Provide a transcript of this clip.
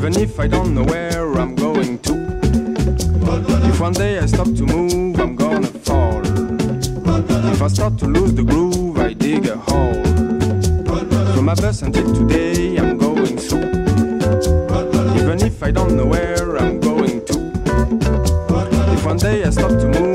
Even if I don't know where I'm going to. If one day I stop to move, I'm gonna fall. If I start to lose the groove, I dig a hole. From my best until today, I'm going through. Even if I don't know where I'm going to. If one day I stop to move,